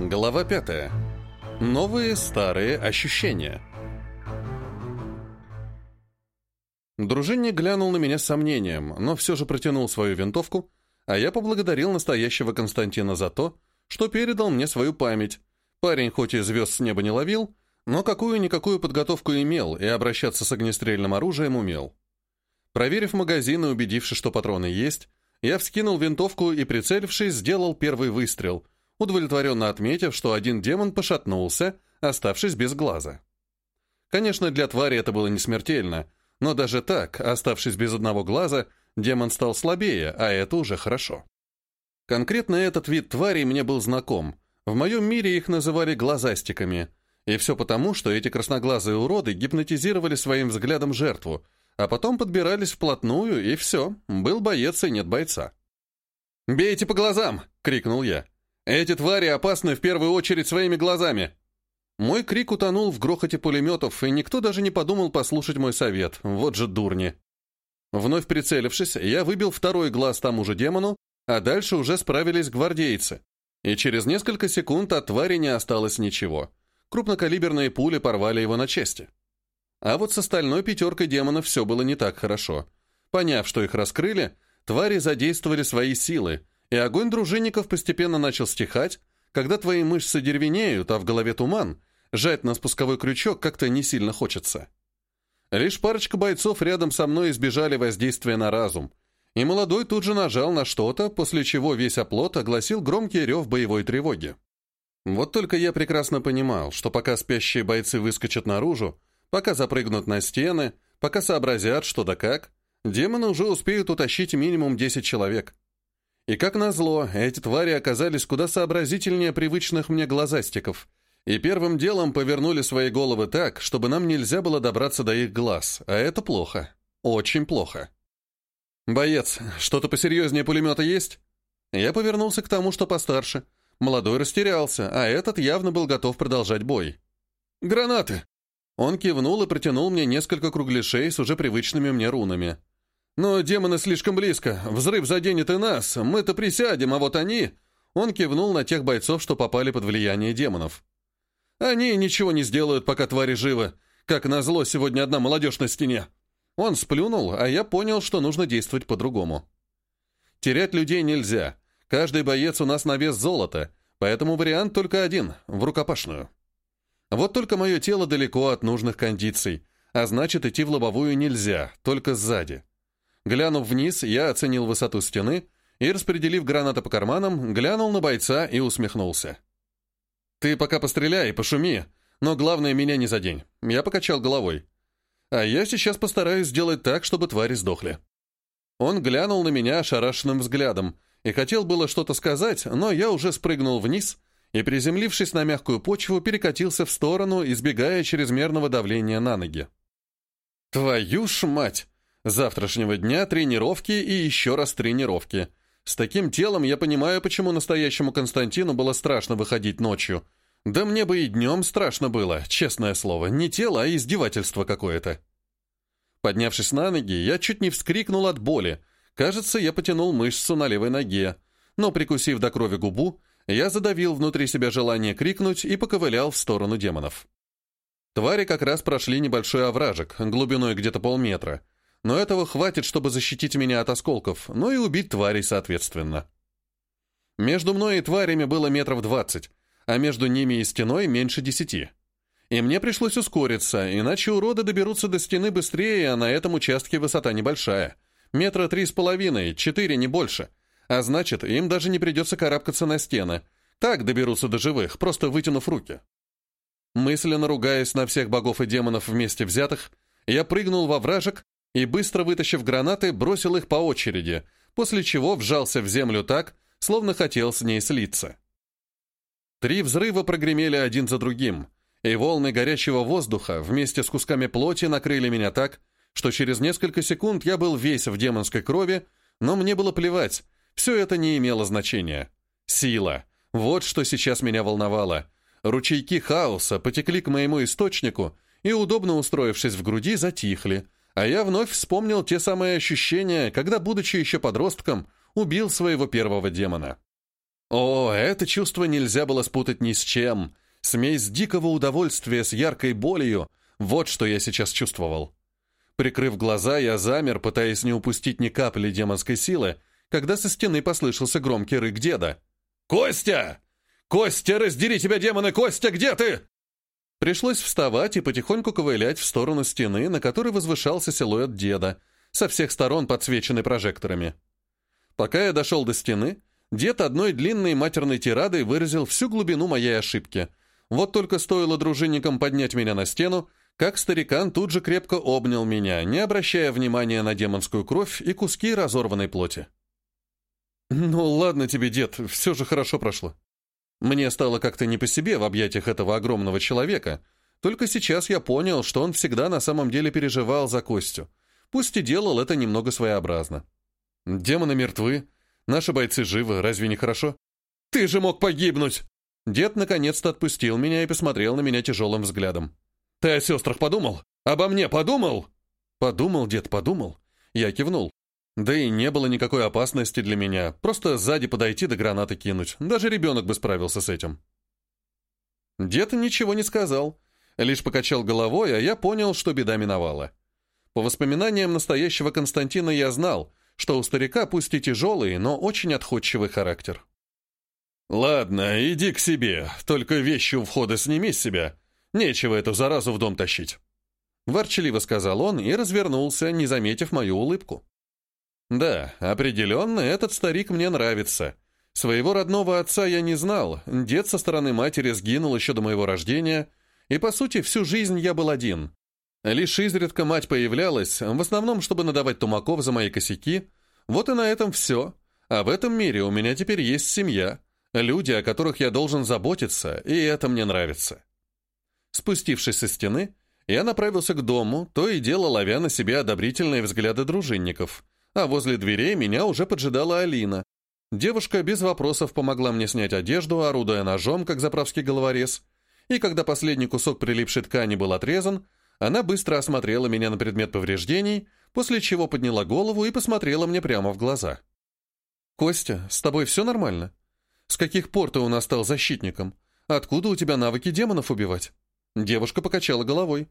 Глава 5. Новые старые ощущения. Дружинник глянул на меня с сомнением, но все же протянул свою винтовку, а я поблагодарил настоящего Константина за то, что передал мне свою память. Парень хоть и звезд с неба не ловил, но какую-никакую подготовку имел и обращаться с огнестрельным оружием умел. Проверив магазин и убедившись, что патроны есть, я вскинул винтовку и, прицелившись, сделал первый выстрел, удовлетворенно отметив, что один демон пошатнулся, оставшись без глаза. Конечно, для твари это было не смертельно, но даже так, оставшись без одного глаза, демон стал слабее, а это уже хорошо. Конкретно этот вид тварей мне был знаком. В моем мире их называли глазастиками. И все потому, что эти красноглазые уроды гипнотизировали своим взглядом жертву, а потом подбирались вплотную, и все, был боец и нет бойца. «Бейте по глазам!» — крикнул я. «Эти твари опасны в первую очередь своими глазами!» Мой крик утонул в грохоте пулеметов, и никто даже не подумал послушать мой совет. Вот же дурни. Вновь прицелившись, я выбил второй глаз тому же демону, а дальше уже справились гвардейцы. И через несколько секунд от твари не осталось ничего. Крупнокалиберные пули порвали его на части. А вот с остальной пятеркой демонов все было не так хорошо. Поняв, что их раскрыли, твари задействовали свои силы, и огонь дружинников постепенно начал стихать, когда твои мышцы деревенеют, а в голове туман, жать на спусковой крючок как-то не сильно хочется. Лишь парочка бойцов рядом со мной избежали воздействия на разум, и молодой тут же нажал на что-то, после чего весь оплот огласил громкий рев боевой тревоги. Вот только я прекрасно понимал, что пока спящие бойцы выскочат наружу, пока запрыгнут на стены, пока сообразят, что да как, демоны уже успеют утащить минимум 10 человек. И как назло, эти твари оказались куда сообразительнее привычных мне глазастиков, и первым делом повернули свои головы так, чтобы нам нельзя было добраться до их глаз, а это плохо. Очень плохо. «Боец, что-то посерьезнее пулемета есть?» Я повернулся к тому, что постарше. Молодой растерялся, а этот явно был готов продолжать бой. «Гранаты!» Он кивнул и протянул мне несколько кругляшей с уже привычными мне рунами. «Но демоны слишком близко. Взрыв заденет и нас. Мы-то присядем, а вот они...» Он кивнул на тех бойцов, что попали под влияние демонов. «Они ничего не сделают, пока твари живы. Как назло, сегодня одна молодежь на стене». Он сплюнул, а я понял, что нужно действовать по-другому. Терять людей нельзя. Каждый боец у нас на вес золота, поэтому вариант только один — в рукопашную. Вот только мое тело далеко от нужных кондиций, а значит, идти в лобовую нельзя, только сзади. Глянув вниз, я оценил высоту стены и, распределив гранаты по карманам, глянул на бойца и усмехнулся. «Ты пока постреляй, пошуми, но главное, меня не задень». Я покачал головой. «А я сейчас постараюсь сделать так, чтобы твари сдохли». Он глянул на меня ошарашенным взглядом и хотел было что-то сказать, но я уже спрыгнул вниз и, приземлившись на мягкую почву, перекатился в сторону, избегая чрезмерного давления на ноги. «Твою ж мать!» Завтрашнего дня тренировки и еще раз тренировки. С таким телом я понимаю, почему настоящему Константину было страшно выходить ночью. Да мне бы и днем страшно было, честное слово. Не тело, а издевательство какое-то. Поднявшись на ноги, я чуть не вскрикнул от боли. Кажется, я потянул мышцу на левой ноге. Но, прикусив до крови губу, я задавил внутри себя желание крикнуть и поковылял в сторону демонов. Твари как раз прошли небольшой овражек, глубиной где-то полметра — но этого хватит, чтобы защитить меня от осколков, ну и убить тварей соответственно. Между мной и тварями было метров двадцать, а между ними и стеной меньше десяти. И мне пришлось ускориться, иначе уроды доберутся до стены быстрее, а на этом участке высота небольшая. Метра три с половиной, четыре, не больше. А значит, им даже не придется карабкаться на стены. Так доберутся до живых, просто вытянув руки. Мысленно ругаясь на всех богов и демонов вместе взятых, я прыгнул во вражек и, быстро вытащив гранаты, бросил их по очереди, после чего вжался в землю так, словно хотел с ней слиться. Три взрыва прогремели один за другим, и волны горячего воздуха вместе с кусками плоти накрыли меня так, что через несколько секунд я был весь в демонской крови, но мне было плевать, все это не имело значения. Сила. Вот что сейчас меня волновало. Ручейки хаоса потекли к моему источнику и, удобно устроившись в груди, затихли, а я вновь вспомнил те самые ощущения, когда, будучи еще подростком, убил своего первого демона. О, это чувство нельзя было спутать ни с чем. Смесь дикого удовольствия с яркой болью — вот что я сейчас чувствовал. Прикрыв глаза, я замер, пытаясь не упустить ни капли демонской силы, когда со стены послышался громкий рык деда. «Костя! Костя, раздери тебя, демоны! Костя, где ты?» Пришлось вставать и потихоньку ковылять в сторону стены, на которой возвышался силуэт деда, со всех сторон подсвеченный прожекторами. Пока я дошел до стены, дед одной длинной матерной тирадой выразил всю глубину моей ошибки. Вот только стоило дружинникам поднять меня на стену, как старикан тут же крепко обнял меня, не обращая внимания на демонскую кровь и куски разорванной плоти. «Ну ладно тебе, дед, все же хорошо прошло. Мне стало как-то не по себе в объятиях этого огромного человека, только сейчас я понял, что он всегда на самом деле переживал за Костю, пусть и делал это немного своеобразно. Демоны мертвы, наши бойцы живы, разве не хорошо? Ты же мог погибнуть!» Дед наконец-то отпустил меня и посмотрел на меня тяжелым взглядом. «Ты о сестрах подумал? Обо мне подумал?» «Подумал, дед, подумал». Я кивнул. Да и не было никакой опасности для меня. Просто сзади подойти да гранаты кинуть. Даже ребенок бы справился с этим. Дед ничего не сказал. Лишь покачал головой, а я понял, что беда миновала. По воспоминаниям настоящего Константина я знал, что у старика пусть и тяжелый, но очень отходчивый характер. «Ладно, иди к себе, только вещи у входа сними с себя. Нечего эту заразу в дом тащить. Ворчаливо сказал он и развернулся, не заметив мою улыбку. Да, определенно, этот старик мне нравится. Своего родного отца я не знал, дед со стороны матери сгинул еще до моего рождения, и, по сути, всю жизнь я был один. Лишь изредка мать появлялась, в основном, чтобы надавать тумаков за мои косяки. Вот и на этом все. А в этом мире у меня теперь есть семья, люди, о которых я должен заботиться, и это мне нравится. Спустившись со стены, я направился к дому, то и дело ловя на себе одобрительные взгляды дружинников, а возле дверей меня уже поджидала Алина. Девушка без вопросов помогла мне снять одежду, орудуя ножом, как заправский головорез, и когда последний кусок прилипшей ткани был отрезан, она быстро осмотрела меня на предмет повреждений, после чего подняла голову и посмотрела мне прямо в глаза. «Костя, с тобой все нормально? С каких пор ты у нас стал защитником? Откуда у тебя навыки демонов убивать?» Девушка покачала головой.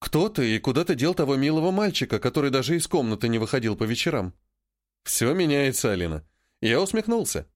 «Кто ты и куда ты дел того милого мальчика, который даже из комнаты не выходил по вечерам?» «Все меняется, Алина». Я усмехнулся.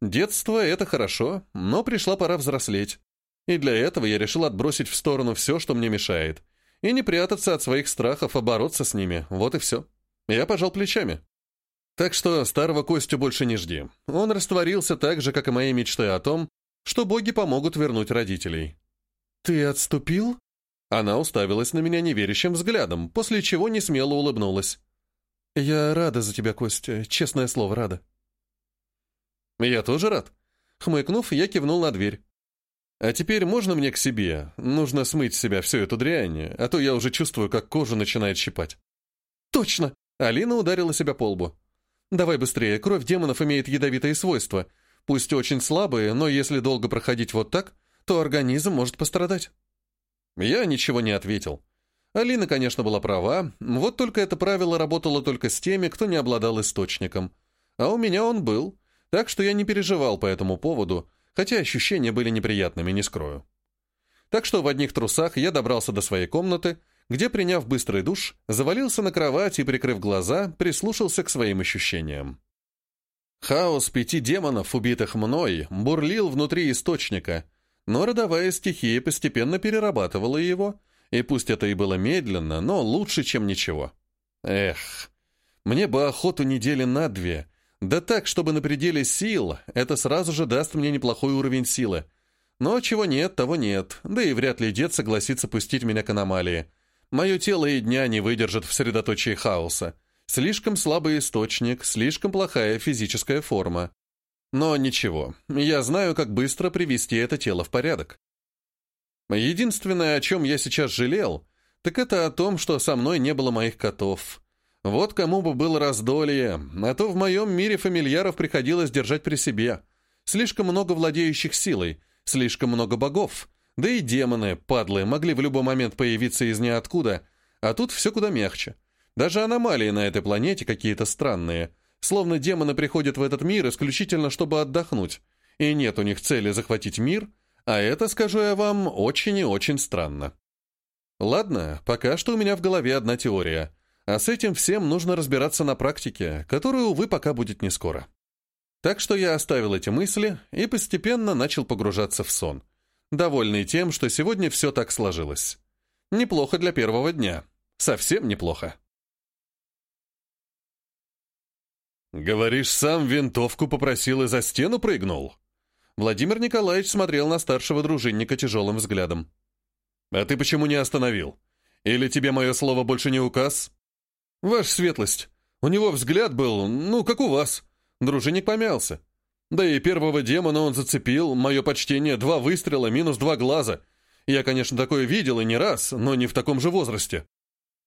«Детство — это хорошо, но пришла пора взрослеть. И для этого я решил отбросить в сторону все, что мне мешает, и не прятаться от своих страхов, а бороться с ними. Вот и все. Я пожал плечами. Так что старого Костю больше не жди. Он растворился так же, как и мои мечты о том, что боги помогут вернуть родителей. «Ты отступил?» Она уставилась на меня неверящим взглядом, после чего не смело улыбнулась. «Я рада за тебя, Костя, честное слово, рада». «Я тоже рад». Хмыкнув, я кивнул на дверь. «А теперь можно мне к себе? Нужно смыть с себя всю эту дрянь, а то я уже чувствую, как кожа начинает щипать». «Точно!» Алина ударила себя по лбу. «Давай быстрее, кровь демонов имеет ядовитые свойства. Пусть очень слабые, но если долго проходить вот так, то организм может пострадать. Я ничего не ответил. Алина, конечно, была права, вот только это правило работало только с теми, кто не обладал источником. А у меня он был, так что я не переживал по этому поводу, хотя ощущения были неприятными, не скрою. Так что в одних трусах я добрался до своей комнаты, где, приняв быстрый душ, завалился на кровать и, прикрыв глаза, прислушался к своим ощущениям. Хаос пяти демонов, убитых мной, бурлил внутри источника, но родовая стихия постепенно перерабатывала его, и пусть это и было медленно, но лучше, чем ничего. Эх, мне бы охоту недели на две, да так, чтобы на пределе сил, это сразу же даст мне неплохой уровень силы. Но чего нет, того нет, да и вряд ли дед согласится пустить меня к аномалии. Мое тело и дня не выдержит в средоточии хаоса. Слишком слабый источник, слишком плохая физическая форма. Но ничего, я знаю, как быстро привести это тело в порядок. Единственное, о чем я сейчас жалел, так это о том, что со мной не было моих котов. Вот кому бы было раздолье, а то в моем мире фамильяров приходилось держать при себе. Слишком много владеющих силой, слишком много богов, да и демоны, падлы, могли в любой момент появиться из ниоткуда, а тут все куда мягче. Даже аномалии на этой планете какие-то странные — Словно демоны приходят в этот мир исключительно, чтобы отдохнуть, и нет у них цели захватить мир, а это, скажу я вам, очень и очень странно. Ладно, пока что у меня в голове одна теория, а с этим всем нужно разбираться на практике, которую, увы, пока будет не скоро. Так что я оставил эти мысли и постепенно начал погружаться в сон, довольный тем, что сегодня все так сложилось. Неплохо для первого дня. Совсем неплохо. «Говоришь, сам винтовку попросил и за стену прыгнул?» Владимир Николаевич смотрел на старшего дружинника тяжелым взглядом. «А ты почему не остановил? Или тебе мое слово больше не указ?» «Ваша светлость, у него взгляд был, ну, как у вас». Дружинник помялся. Да и первого демона он зацепил, мое почтение, два выстрела, минус два глаза. Я, конечно, такое видел и не раз, но не в таком же возрасте.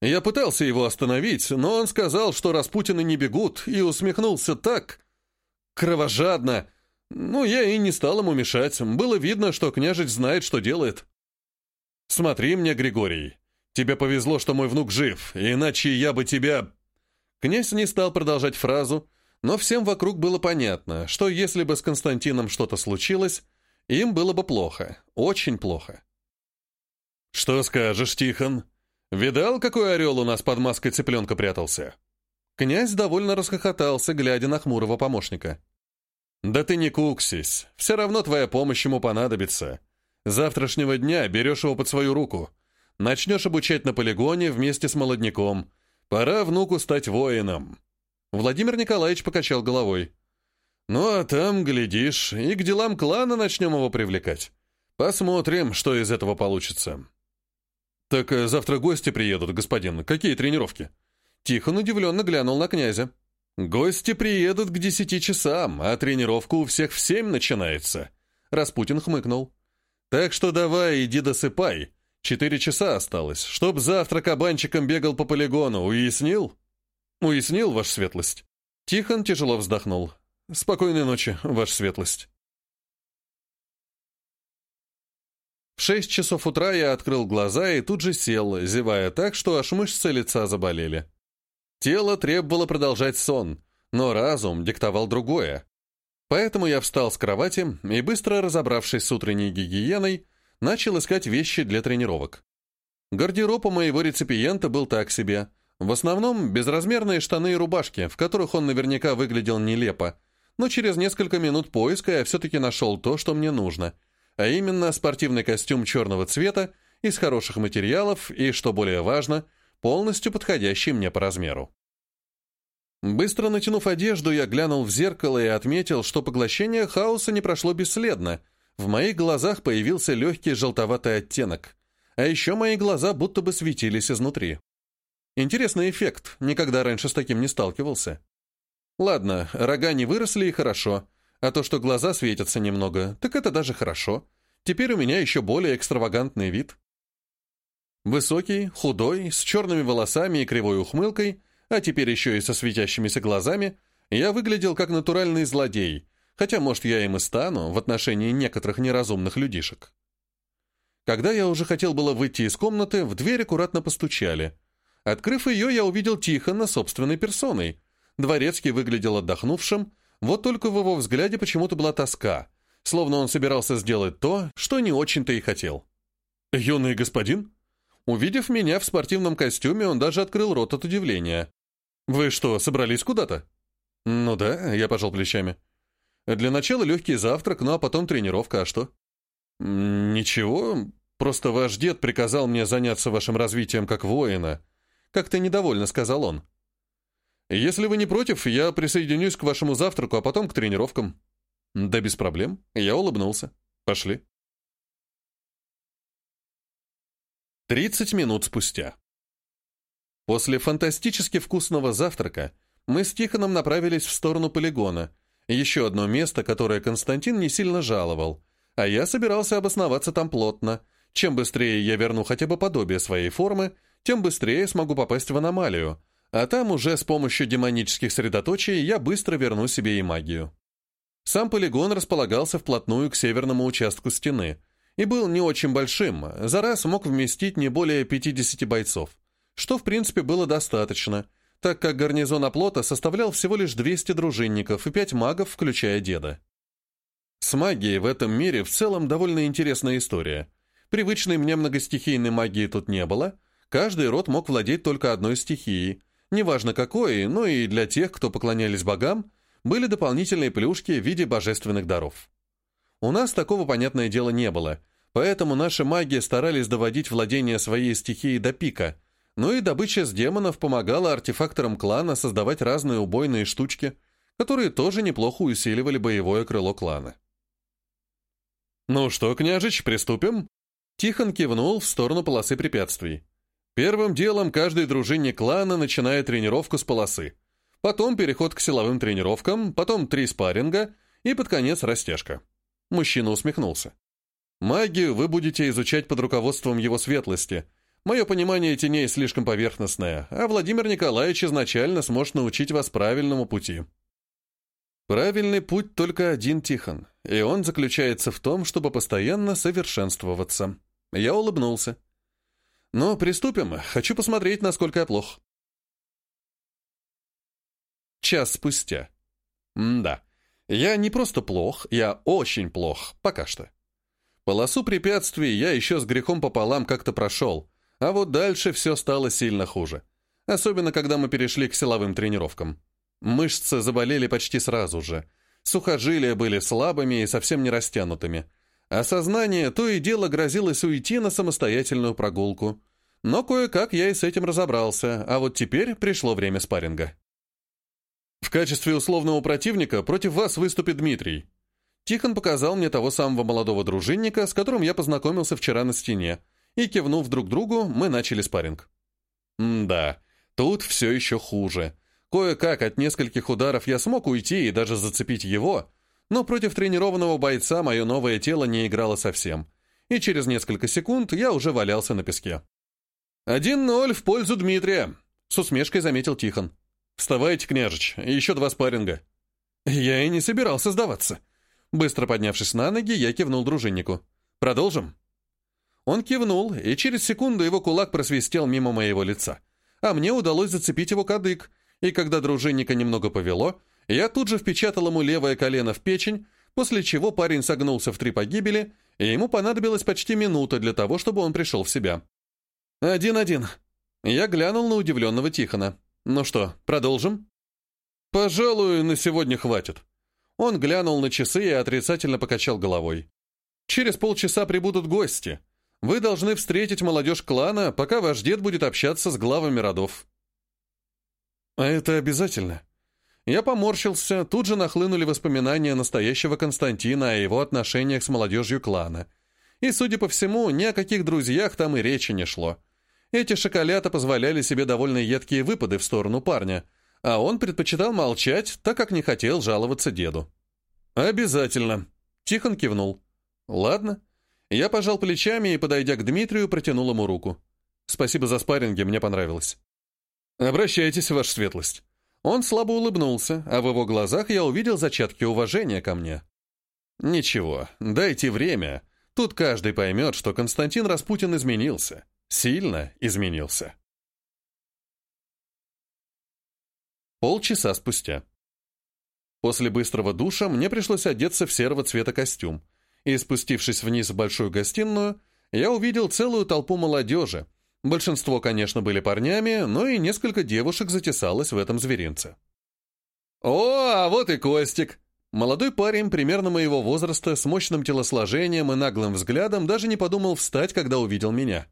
Я пытался его остановить, но он сказал, что Распутины не бегут, и усмехнулся так кровожадно. Ну, я и не стал ему мешать. Было видно, что княжич знает, что делает. «Смотри мне, Григорий. Тебе повезло, что мой внук жив, иначе я бы тебя...» Князь не стал продолжать фразу, но всем вокруг было понятно, что если бы с Константином что-то случилось, им было бы плохо, очень плохо. «Что скажешь, Тихон?» «Видал, какой орел у нас под маской цыпленка прятался?» Князь довольно расхохотался, глядя на хмурого помощника. «Да ты не куксись, все равно твоя помощь ему понадобится. Завтрашнего дня берешь его под свою руку. Начнешь обучать на полигоне вместе с молодняком. Пора внуку стать воином». Владимир Николаевич покачал головой. «Ну а там, глядишь, и к делам клана начнем его привлекать. Посмотрим, что из этого получится». «Так э, завтра гости приедут, господин. Какие тренировки?» Тихон удивленно глянул на князя. «Гости приедут к десяти часам, а тренировка у всех в семь начинается», — Распутин хмыкнул. «Так что давай, иди досыпай. Четыре часа осталось, чтоб завтра кабанчиком бегал по полигону, уяснил?» «Уяснил, ваша светлость». Тихон тяжело вздохнул. «Спокойной ночи, ваша светлость». Шесть часов утра я открыл глаза и тут же сел, зевая так, что аж мышцы лица заболели. Тело требовало продолжать сон, но разум диктовал другое. Поэтому я встал с кровати и, быстро разобравшись с утренней гигиеной, начал искать вещи для тренировок. Гардероб у моего реципиента был так себе. В основном безразмерные штаны и рубашки, в которых он наверняка выглядел нелепо. Но через несколько минут поиска я все-таки нашел то, что мне нужно — а именно спортивный костюм черного цвета из хороших материалов и, что более важно, полностью подходящий мне по размеру. Быстро натянув одежду, я глянул в зеркало и отметил, что поглощение хаоса не прошло бесследно. В моих глазах появился легкий желтоватый оттенок, а еще мои глаза будто бы светились изнутри. Интересный эффект, никогда раньше с таким не сталкивался. Ладно, рога не выросли и хорошо, а то, что глаза светятся немного, так это даже хорошо. Теперь у меня еще более экстравагантный вид. Высокий, худой, с черными волосами и кривой ухмылкой, а теперь еще и со светящимися глазами, я выглядел как натуральный злодей, хотя, может, я им и стану в отношении некоторых неразумных людишек. Когда я уже хотел было выйти из комнаты, в дверь аккуратно постучали. Открыв ее, я увидел Тихона собственной персоной. Дворецкий выглядел отдохнувшим, вот только в его взгляде почему-то была тоска, словно он собирался сделать то, что не очень-то и хотел. «Юный господин?» Увидев меня в спортивном костюме, он даже открыл рот от удивления. «Вы что, собрались куда-то?» «Ну да», — я пожал плечами. «Для начала легкий завтрак, ну а потом тренировка, а что?» «Ничего, просто ваш дед приказал мне заняться вашим развитием как воина», — как-то недовольно сказал он. Если вы не против, я присоединюсь к вашему завтраку, а потом к тренировкам. Да без проблем. Я улыбнулся. Пошли. 30 минут спустя. После фантастически вкусного завтрака мы с Тихоном направились в сторону полигона, еще одно место, которое Константин не сильно жаловал, а я собирался обосноваться там плотно. Чем быстрее я верну хотя бы подобие своей формы, тем быстрее смогу попасть в аномалию, а там уже с помощью демонических средоточий я быстро верну себе и магию. Сам полигон располагался вплотную к северному участку стены и был не очень большим, за раз мог вместить не более 50 бойцов, что в принципе было достаточно, так как гарнизон оплота составлял всего лишь 200 дружинников и 5 магов, включая деда. С магией в этом мире в целом довольно интересная история. Привычной мне многостихийной магии тут не было, каждый род мог владеть только одной стихией, неважно какой, но и для тех, кто поклонялись богам, были дополнительные плюшки в виде божественных даров. У нас такого, понятное дело, не было, поэтому наши маги старались доводить владение своей стихией до пика, ну и добыча с демонов помогала артефакторам клана создавать разные убойные штучки, которые тоже неплохо усиливали боевое крыло клана. «Ну что, княжич, приступим?» Тихон кивнул в сторону полосы препятствий. Первым делом каждый дружинник клана начинает тренировку с полосы. Потом переход к силовым тренировкам, потом три спарринга и под конец растяжка. Мужчина усмехнулся. Магию вы будете изучать под руководством его светлости. Мое понимание теней слишком поверхностное, а Владимир Николаевич изначально сможет научить вас правильному пути. Правильный путь только один, Тихон, и он заключается в том, чтобы постоянно совершенствоваться. Я улыбнулся. Но приступим. Хочу посмотреть, насколько я плох. Час спустя. Да. Я не просто плох, я очень плох, пока что. Полосу препятствий я еще с грехом пополам как-то прошел, а вот дальше все стало сильно хуже. Особенно, когда мы перешли к силовым тренировкам. Мышцы заболели почти сразу же. Сухожилия были слабыми и совсем не растянутыми. А сознание то и дело грозилось уйти на самостоятельную прогулку. Но кое-как я и с этим разобрался, а вот теперь пришло время спарринга. В качестве условного противника против вас выступит Дмитрий. Тихон показал мне того самого молодого дружинника, с которым я познакомился вчера на стене, и, кивнув друг другу, мы начали спарринг. да, тут все еще хуже. Кое-как от нескольких ударов я смог уйти и даже зацепить его, но против тренированного бойца мое новое тело не играло совсем, и через несколько секунд я уже валялся на песке. «Один ноль в пользу Дмитрия», — с усмешкой заметил Тихон. «Вставайте, княжич, еще два спарринга». Я и не собирался сдаваться. Быстро поднявшись на ноги, я кивнул дружиннику. «Продолжим?» Он кивнул, и через секунду его кулак просвистел мимо моего лица. А мне удалось зацепить его кадык, и когда дружинника немного повело, я тут же впечатал ему левое колено в печень, после чего парень согнулся в три погибели, и ему понадобилась почти минута для того, чтобы он пришел в себя. «Один-один». Я глянул на удивленного Тихона. «Ну что, продолжим?» «Пожалуй, на сегодня хватит». Он глянул на часы и отрицательно покачал головой. «Через полчаса прибудут гости. Вы должны встретить молодежь клана, пока ваш дед будет общаться с главами родов». «А это обязательно?» Я поморщился, тут же нахлынули воспоминания настоящего Константина о его отношениях с молодежью клана. И, судя по всему, ни о каких друзьях там и речи не шло. Эти шоколята позволяли себе довольно едкие выпады в сторону парня, а он предпочитал молчать, так как не хотел жаловаться деду. «Обязательно», — Тихон кивнул. «Ладно». Я пожал плечами и, подойдя к Дмитрию, протянул ему руку. «Спасибо за спарринги, мне понравилось». «Обращайтесь, ваша светлость». Он слабо улыбнулся, а в его глазах я увидел зачатки уважения ко мне. «Ничего, дайте время. Тут каждый поймет, что Константин Распутин изменился. Сильно изменился». Полчаса спустя. После быстрого душа мне пришлось одеться в серого цвета костюм, и, спустившись вниз в большую гостиную, я увидел целую толпу молодежи, Большинство, конечно, были парнями, но и несколько девушек затесалось в этом зверинце. «О, а вот и Костик!» Молодой парень, примерно моего возраста, с мощным телосложением и наглым взглядом, даже не подумал встать, когда увидел меня.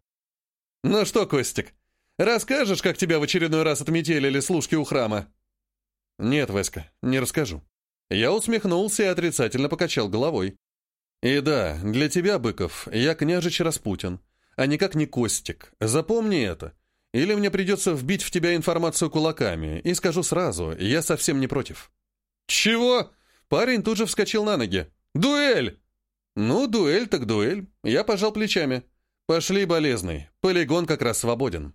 «Ну что, Костик, расскажешь, как тебя в очередной раз отметелили служки у храма?» «Нет, Васька, не расскажу». Я усмехнулся и отрицательно покачал головой. «И да, для тебя, Быков, я княжич Распутин, а никак не Костик. Запомни это. Или мне придется вбить в тебя информацию кулаками, и скажу сразу, я совсем не против». «Чего?» Парень тут же вскочил на ноги. «Дуэль!» «Ну, дуэль так дуэль». Я пожал плечами. «Пошли, болезный. Полигон как раз свободен».